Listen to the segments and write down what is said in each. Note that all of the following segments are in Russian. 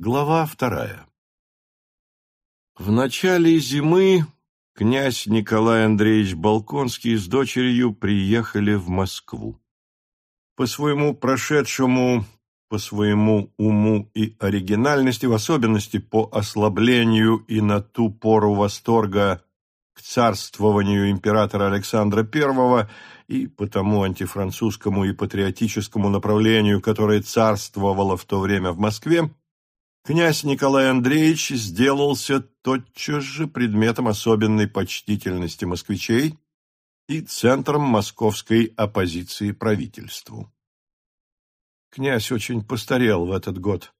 Глава вторая В начале зимы князь Николай Андреевич Балконский с дочерью приехали в Москву. По своему прошедшему, по своему уму и оригинальности, в особенности по ослаблению и на ту пору восторга к царствованию императора Александра I и по тому антифранцузскому и патриотическому направлению, которое царствовало в то время в Москве, князь Николай Андреевич сделался тотчас же предметом особенной почтительности москвичей и центром московской оппозиции правительству. Князь очень постарел в этот год.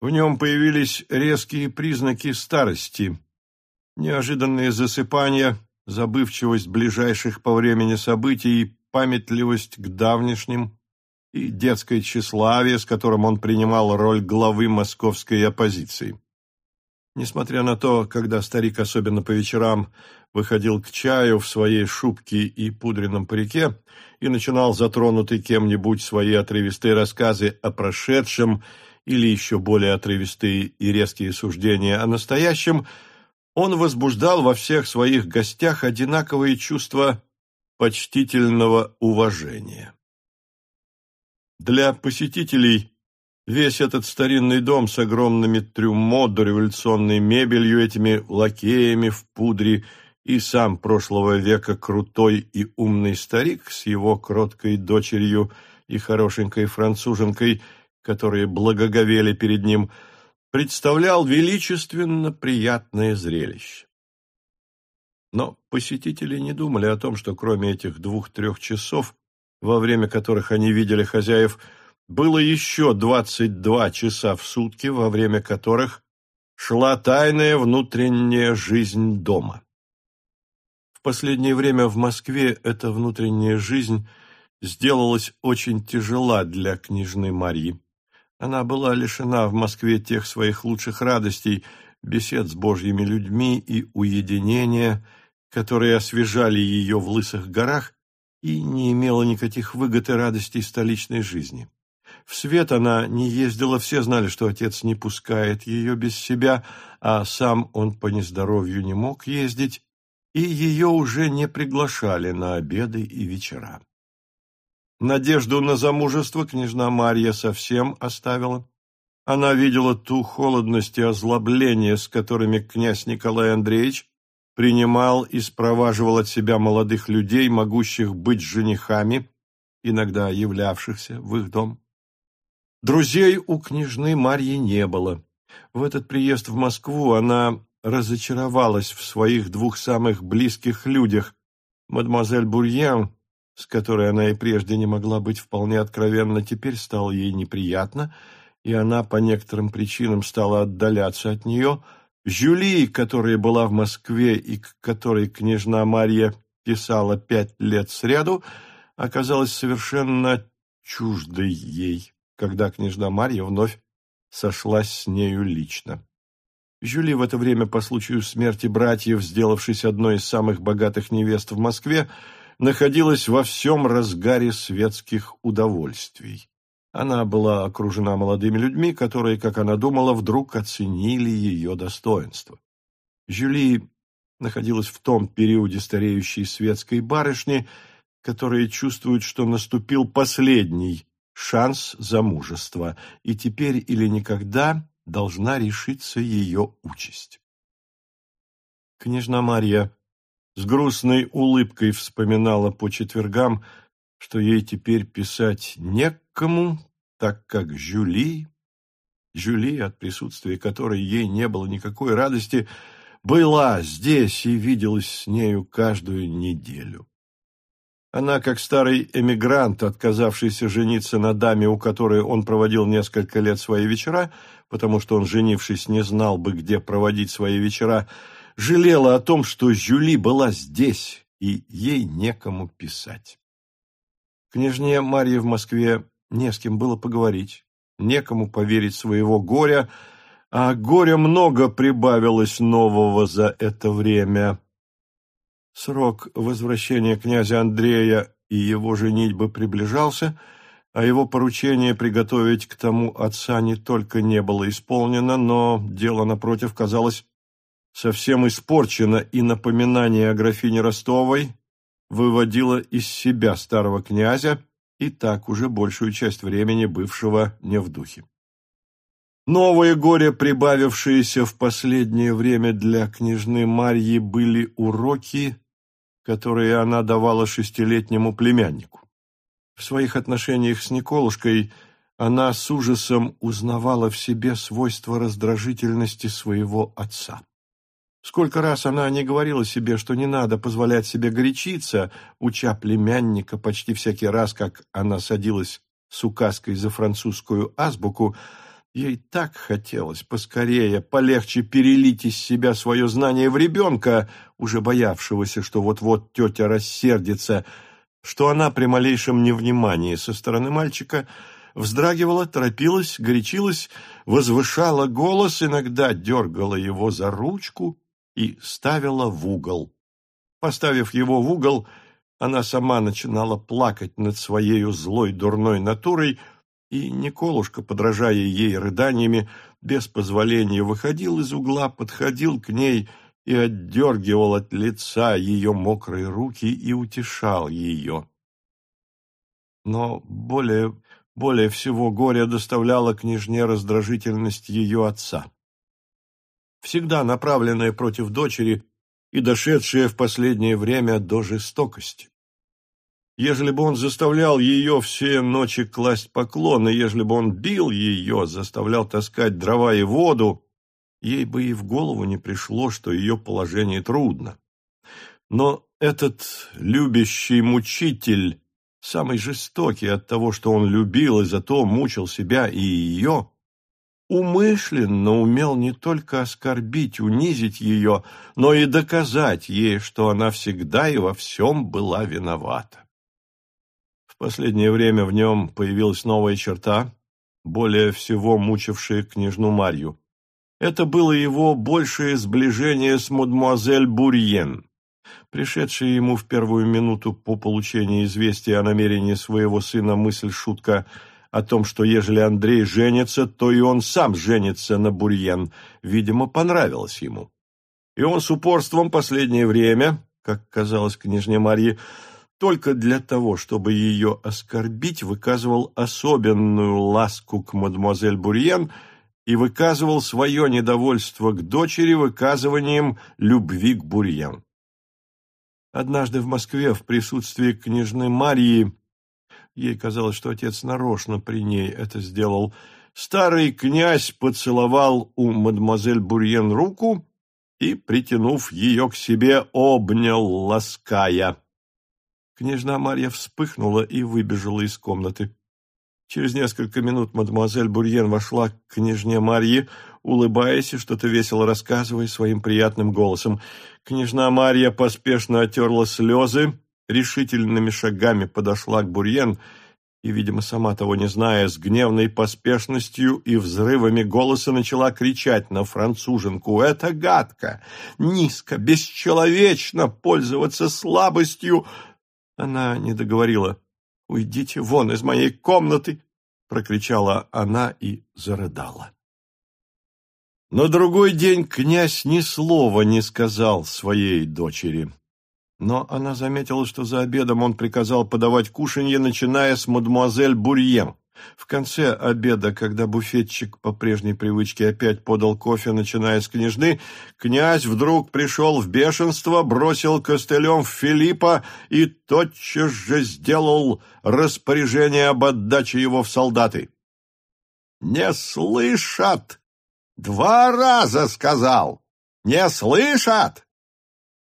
В нем появились резкие признаки старости, неожиданные засыпания, забывчивость ближайших по времени событий, памятливость к давнишним, и детское тщеславие, с которым он принимал роль главы московской оппозиции. Несмотря на то, когда старик, особенно по вечерам, выходил к чаю в своей шубке и пудренном парике и начинал затронутый кем-нибудь свои отрывистые рассказы о прошедшем или еще более отрывистые и резкие суждения о настоящем, он возбуждал во всех своих гостях одинаковые чувства почтительного уважения. Для посетителей весь этот старинный дом с огромными трюмо, дореволюционной мебелью, этими лакеями в пудре и сам прошлого века крутой и умный старик с его кроткой дочерью и хорошенькой француженкой, которые благоговели перед ним, представлял величественно приятное зрелище. Но посетители не думали о том, что кроме этих двух-трех часов во время которых они видели хозяев, было еще 22 часа в сутки, во время которых шла тайная внутренняя жизнь дома. В последнее время в Москве эта внутренняя жизнь сделалась очень тяжела для княжны Марьи. Она была лишена в Москве тех своих лучших радостей, бесед с божьими людьми и уединения, которые освежали ее в лысых горах и не имела никаких выгод и радостей столичной жизни. В свет она не ездила, все знали, что отец не пускает ее без себя, а сам он по нездоровью не мог ездить, и ее уже не приглашали на обеды и вечера. Надежду на замужество княжна Марья совсем оставила. Она видела ту холодность и озлобление, с которыми князь Николай Андреевич принимал и спроваживал от себя молодых людей, могущих быть женихами, иногда являвшихся в их дом. Друзей у княжны Марьи не было. В этот приезд в Москву она разочаровалась в своих двух самых близких людях, мадемуазель Бурьян, с которой она и прежде не могла быть вполне откровенна, теперь стало ей неприятно, и она по некоторым причинам стала отдаляться от нее – Жюли, которая была в Москве и к которой княжна Марья писала пять лет сряду, оказалась совершенно чуждой ей, когда княжна Марья вновь сошлась с нею лично. Жюли в это время, по случаю смерти братьев, сделавшись одной из самых богатых невест в Москве, находилась во всем разгаре светских удовольствий. Она была окружена молодыми людьми, которые, как она думала, вдруг оценили ее достоинство. Жюли находилась в том периоде стареющей светской барышни, которые чувствуют, что наступил последний шанс замужества, и теперь или никогда должна решиться ее участь. Княжна Марья с грустной улыбкой вспоминала по четвергам, что ей теперь писать некому, так как Жюли, Жюли, от присутствия которой ей не было никакой радости, была здесь и виделась с нею каждую неделю. Она, как старый эмигрант, отказавшийся жениться на даме, у которой он проводил несколько лет свои вечера, потому что он, женившись, не знал бы, где проводить свои вечера, жалела о том, что Жюли была здесь, и ей некому писать. Княжне Марье в Москве не с кем было поговорить, некому поверить своего горя, а горя много прибавилось нового за это время. Срок возвращения князя Андрея и его женитьбы приближался, а его поручение приготовить к тому отца не только не было исполнено, но дело, напротив, казалось совсем испорчено, и напоминание о графине Ростовой выводило из себя старого князя, и так уже большую часть времени бывшего не в духе. Новые горе, прибавившиеся в последнее время для княжны Марьи, были уроки, которые она давала шестилетнему племяннику. В своих отношениях с Николушкой она с ужасом узнавала в себе свойства раздражительности своего отца. Сколько раз она не говорила себе, что не надо позволять себе горячиться, уча племянника почти всякий раз, как она садилась с указкой за французскую азбуку, ей так хотелось поскорее, полегче перелить из себя свое знание в ребенка, уже боявшегося, что вот-вот тетя рассердится, что она при малейшем невнимании со стороны мальчика вздрагивала, торопилась, горячилась, возвышала голос, иногда дергала его за ручку, и ставила в угол. Поставив его в угол, она сама начинала плакать над своей злой дурной натурой, и Николушка, подражая ей рыданиями, без позволения выходил из угла, подходил к ней и отдергивал от лица ее мокрые руки и утешал ее. Но более, более всего горе доставляла княжне раздражительность ее отца всегда направленная против дочери и дошедшая в последнее время до жестокости. Ежели бы он заставлял ее все ночи класть поклоны, ежели бы он бил ее, заставлял таскать дрова и воду, ей бы и в голову не пришло, что ее положение трудно. Но этот любящий мучитель, самый жестокий от того, что он любил и зато мучил себя и ее, умышленно умел не только оскорбить, унизить ее, но и доказать ей, что она всегда и во всем была виновата. В последнее время в нем появилась новая черта, более всего мучившая княжну Марью. Это было его большее сближение с мадемуазель Бурьен. Пришедшая ему в первую минуту по получении известия о намерении своего сына мысль-шутка – о том, что ежели Андрей женится, то и он сам женится на Бурьен, видимо, понравилось ему. И он с упорством последнее время, как казалось княжне Марье, только для того, чтобы ее оскорбить, выказывал особенную ласку к мадемуазель Бурьен и выказывал свое недовольство к дочери выказыванием любви к Бурьен. Однажды в Москве в присутствии княжны Марьи Ей казалось, что отец нарочно при ней это сделал. Старый князь поцеловал у мадемуазель Бурьен руку и, притянув ее к себе, обнял, лаская. Княжна Марья вспыхнула и выбежала из комнаты. Через несколько минут мадемуазель Бурьен вошла к княжне Марье, улыбаясь и что-то весело рассказывая своим приятным голосом. Княжна Марья поспешно отерла слезы, решительными шагами подошла к Бурьен и, видимо, сама того не зная, с гневной поспешностью и взрывами голоса начала кричать на француженку «Это гадко! Низко, бесчеловечно пользоваться слабостью!» Она не договорила «Уйдите вон из моей комнаты!» прокричала она и зарыдала. На другой день князь ни слова не сказал своей дочери. Но она заметила, что за обедом он приказал подавать кушанье, начиная с мадемуазель Бурьен. В конце обеда, когда буфетчик по прежней привычке опять подал кофе, начиная с княжны, князь вдруг пришел в бешенство, бросил костылем в Филиппа и тотчас же сделал распоряжение об отдаче его в солдаты. «Не слышат! Два раза сказал! Не слышат!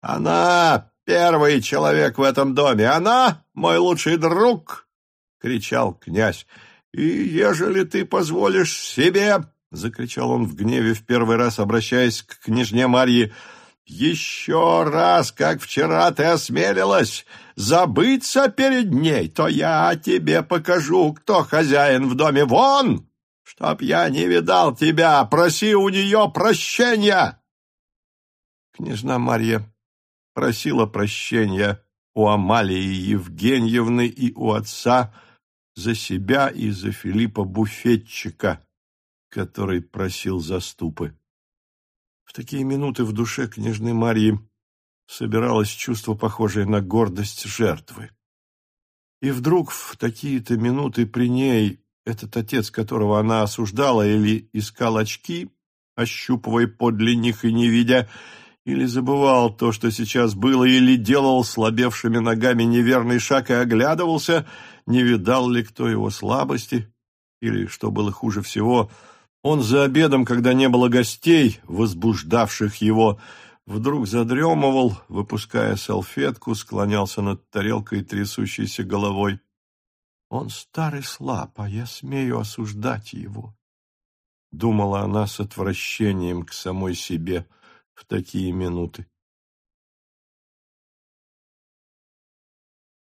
Она Первый человек в этом доме. Она мой лучший друг!» — кричал князь. «И ежели ты позволишь себе...» — закричал он в гневе в первый раз, обращаясь к княжне Марье. «Еще раз, как вчера ты осмелилась забыться перед ней, то я тебе покажу, кто хозяин в доме. Вон! Чтоб я не видал тебя, проси у нее прощения!» Княжна Марья просила прощения у Амалии Евгеньевны и у отца за себя и за Филиппа Буфетчика, который просил заступы. В такие минуты в душе княжны Марьи собиралось чувство, похожее на гордость жертвы. И вдруг в такие-то минуты при ней этот отец, которого она осуждала или искал очки, ощупывая подле них и не видя, или забывал то, что сейчас было, или делал слабевшими ногами неверный шаг и оглядывался, не видал ли кто его слабости, или, что было хуже всего, он за обедом, когда не было гостей, возбуждавших его, вдруг задремывал, выпуская салфетку, склонялся над тарелкой трясущейся головой. Он старый слаб, а я смею осуждать его. Думала она с отвращением к самой себе в такие минуты.